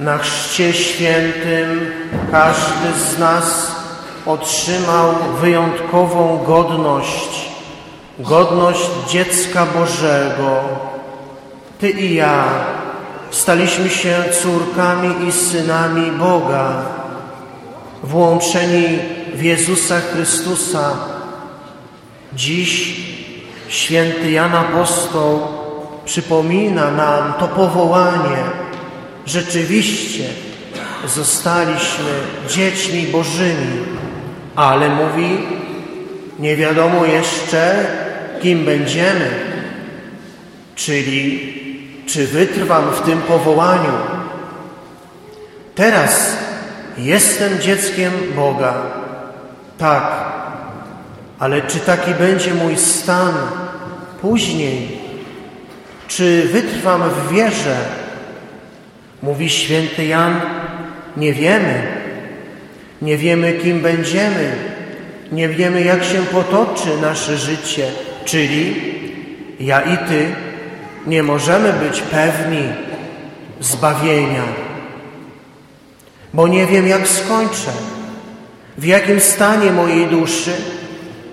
Na chrzcie świętym każdy z nas otrzymał wyjątkową godność, godność dziecka Bożego. Ty i ja staliśmy się córkami i synami Boga, włączeni w Jezusa Chrystusa. Dziś święty Jan Apostoł przypomina nam to powołanie. Rzeczywiście zostaliśmy dziećmi Bożymi, ale mówi, nie wiadomo jeszcze, kim będziemy, czyli czy wytrwam w tym powołaniu. Teraz jestem dzieckiem Boga, tak, ale czy taki będzie mój stan później? Czy wytrwam w wierze? Mówi święty Jan, nie wiemy. Nie wiemy, kim będziemy. Nie wiemy, jak się potoczy nasze życie, czyli ja i Ty nie możemy być pewni zbawienia, bo nie wiem, jak skończę, w jakim stanie mojej duszy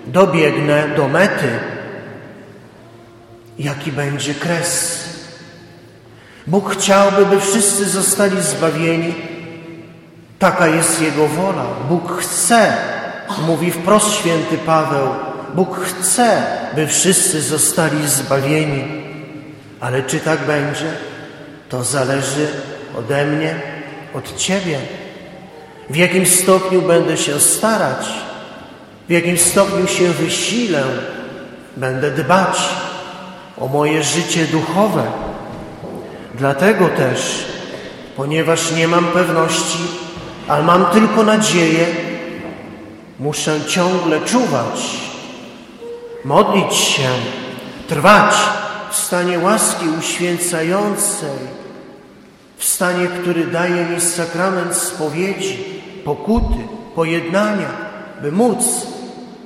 dobiegnę do mety, jaki będzie kres. Bóg chciałby, by wszyscy zostali zbawieni. Taka jest Jego wola. Bóg chce, mówi wprost święty Paweł, Bóg chce, by wszyscy zostali zbawieni. Ale czy tak będzie? To zależy ode mnie, od Ciebie. W jakim stopniu będę się starać, w jakim stopniu się wysilę, będę dbać o moje życie duchowe. Dlatego też, ponieważ nie mam pewności, ale mam tylko nadzieję, muszę ciągle czuwać, modlić się, trwać w stanie łaski uświęcającej, w stanie, który daje mi sakrament spowiedzi, pokuty, pojednania, by móc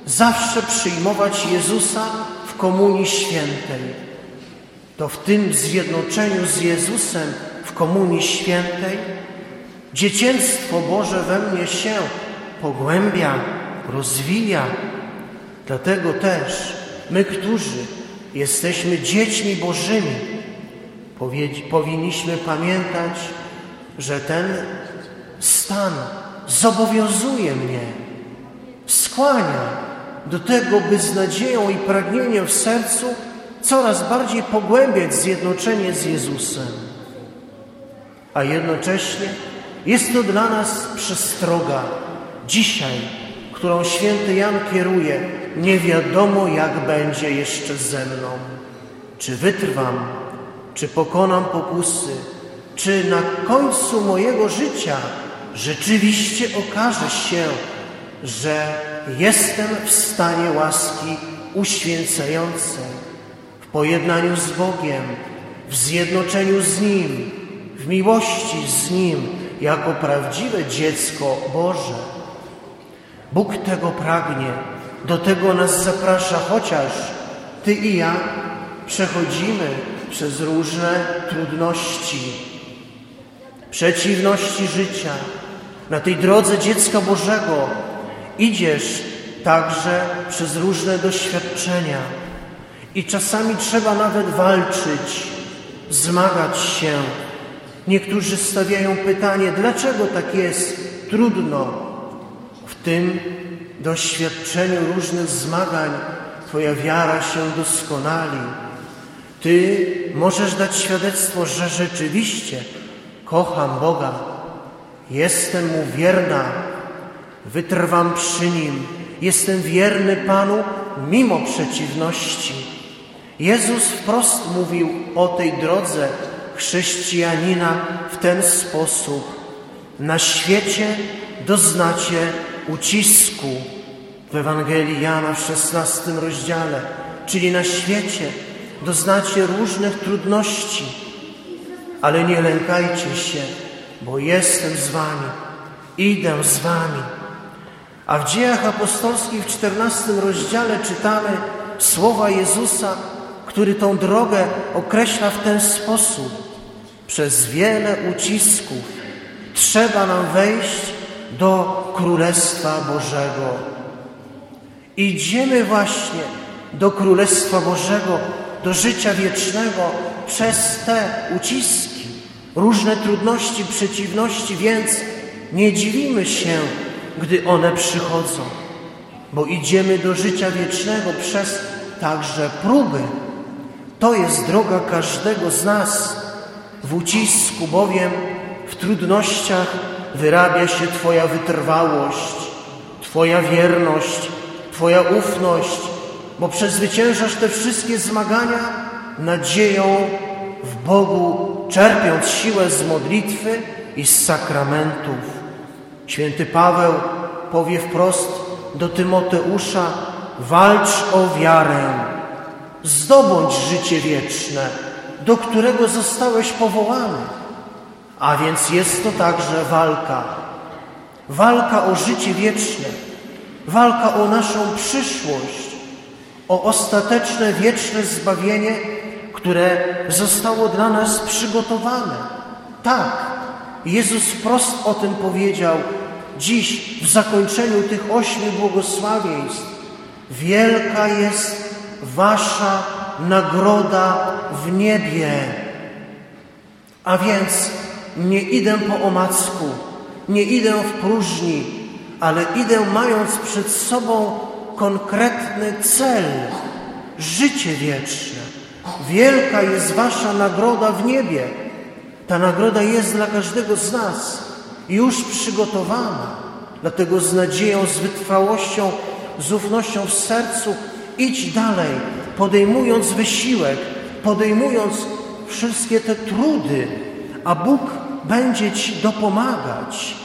zawsze przyjmować Jezusa w Komunii Świętej. To w tym zjednoczeniu z Jezusem w Komunii Świętej dzieciństwo Boże we mnie się pogłębia, rozwija. Dlatego też my, którzy jesteśmy dziećmi Bożymi, powinniśmy pamiętać, że ten stan zobowiązuje mnie, skłania do tego, by z nadzieją i pragnieniem w sercu coraz bardziej pogłębiać zjednoczenie z Jezusem. A jednocześnie jest to dla nas przestroga dzisiaj, którą święty Jan kieruje. Nie wiadomo, jak będzie jeszcze ze mną. Czy wytrwam, czy pokonam pokusy, czy na końcu mojego życia rzeczywiście okaże się, że jestem w stanie łaski uświęcającej, pojednaniu z Bogiem, w zjednoczeniu z Nim, w miłości z Nim, jako prawdziwe dziecko Boże. Bóg tego pragnie, do tego nas zaprasza, chociaż Ty i ja przechodzimy przez różne trudności, przeciwności życia. Na tej drodze dziecka Bożego idziesz także przez różne doświadczenia i czasami trzeba nawet walczyć, zmagać się. Niektórzy stawiają pytanie, dlaczego tak jest trudno w tym doświadczeniu różnych zmagań Twoja wiara się doskonali. Ty możesz dać świadectwo, że rzeczywiście kocham Boga, jestem Mu wierna, wytrwam przy Nim, jestem wierny Panu mimo przeciwności. Jezus wprost mówił o tej drodze chrześcijanina w ten sposób. Na świecie doznacie ucisku w Ewangelii Jana w szesnastym rozdziale, czyli na świecie doznacie różnych trudności, ale nie lękajcie się, bo jestem z wami, idę z wami. A w dziejach apostolskich w czternastym rozdziale czytamy słowa Jezusa, który tą drogę określa w ten sposób. Przez wiele ucisków Trzeba nam wejść do Królestwa Bożego. Idziemy właśnie do Królestwa Bożego, do życia wiecznego przez te uciski, różne trudności, przeciwności, więc nie dziwimy się, gdy one przychodzą, bo idziemy do życia wiecznego przez także próby. To jest droga każdego z nas. W ucisku bowiem, w trudnościach wyrabia się Twoja wytrwałość, Twoja wierność, Twoja ufność, bo przezwyciężasz te wszystkie zmagania nadzieją w Bogu, czerpiąc siłę z modlitwy i z sakramentów. Święty Paweł powie wprost do Tymoteusza: walcz o wiarę, zdobądź życie wieczne, do którego zostałeś powołany. A więc jest to także walka. Walka o życie wieczne, walka o naszą przyszłość, o ostateczne wieczne zbawienie, które zostało dla nas przygotowane. Tak, Jezus wprost o tym powiedział dziś w zakończeniu tych ośmiu błogosławieństw. Wielka jest Wasza nagroda w niebie. A więc nie idę po omacku, nie idę w próżni, ale idę mając przed sobą konkretny cel życie wieczne. Wielka jest Wasza nagroda w niebie. Ta nagroda jest dla każdego z nas już przygotowana. Dlatego z nadzieją, z wytrwałością, z ufnością w sercu idź dalej, podejmując wysiłek, podejmując wszystkie te trudy, a Bóg będzie Ci dopomagać.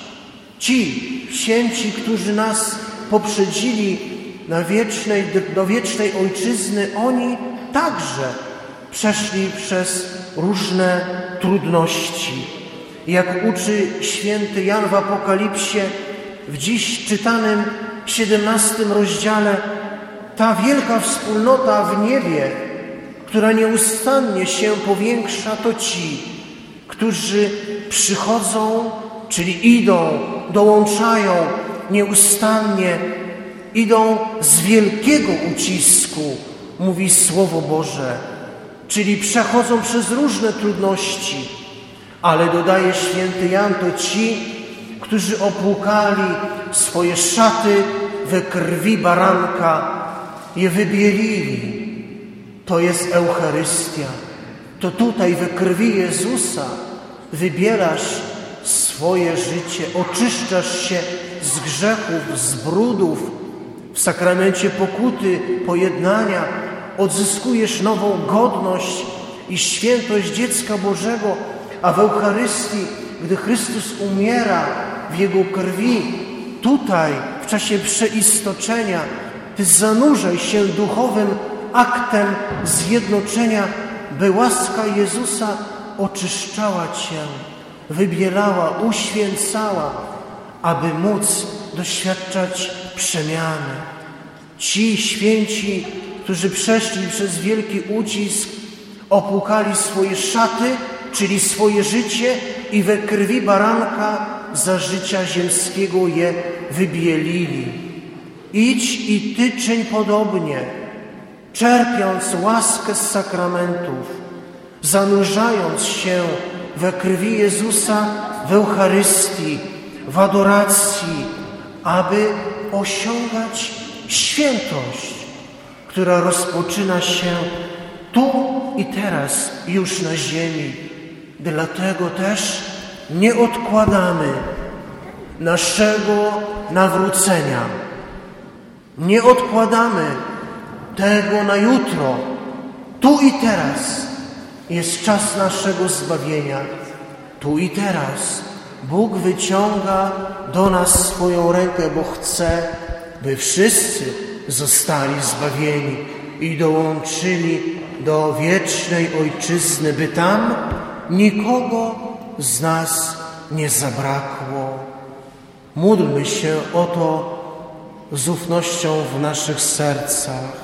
Ci święci, którzy nas poprzedzili na wiecznej, do wiecznej Ojczyzny, oni także przeszli przez różne trudności. Jak uczy święty Jan w Apokalipsie, w dziś czytanym 17 rozdziale, ta wielka wspólnota w niebie, która nieustannie się powiększa, to ci, którzy przychodzą, czyli idą, dołączają nieustannie, idą z wielkiego ucisku, mówi Słowo Boże, czyli przechodzą przez różne trudności, ale dodaje święty Jan, to ci, którzy opłukali swoje szaty we krwi baranka, je wybielili. To jest Eucharystia. To tutaj we krwi Jezusa wybierasz swoje życie, oczyszczasz się z grzechów, z brudów, w sakramencie pokuty, pojednania, odzyskujesz nową godność i świętość dziecka Bożego, a w Eucharystii, gdy Chrystus umiera w Jego krwi, tutaj, w czasie przeistoczenia, zanurzaj się duchowym aktem zjednoczenia, by łaska Jezusa oczyszczała Cię, wybielała, uświęcała, aby móc doświadczać przemiany. Ci święci, którzy przeszli przez wielki ucisk, opłukali swoje szaty, czyli swoje życie i we krwi baranka za życia ziemskiego je wybielili. Idź i Ty czyń podobnie, czerpiąc łaskę z sakramentów, zanurzając się we krwi Jezusa w Eucharystii, w adoracji, aby osiągać świętość, która rozpoczyna się tu i teraz, już na ziemi. Dlatego też nie odkładamy naszego nawrócenia. Nie odkładamy tego na jutro. Tu i teraz jest czas naszego zbawienia. Tu i teraz Bóg wyciąga do nas swoją rękę, bo chce, by wszyscy zostali zbawieni i dołączyli do wiecznej Ojczyzny, by tam nikogo z nas nie zabrakło. Módlmy się o to z ufnością w naszych sercach.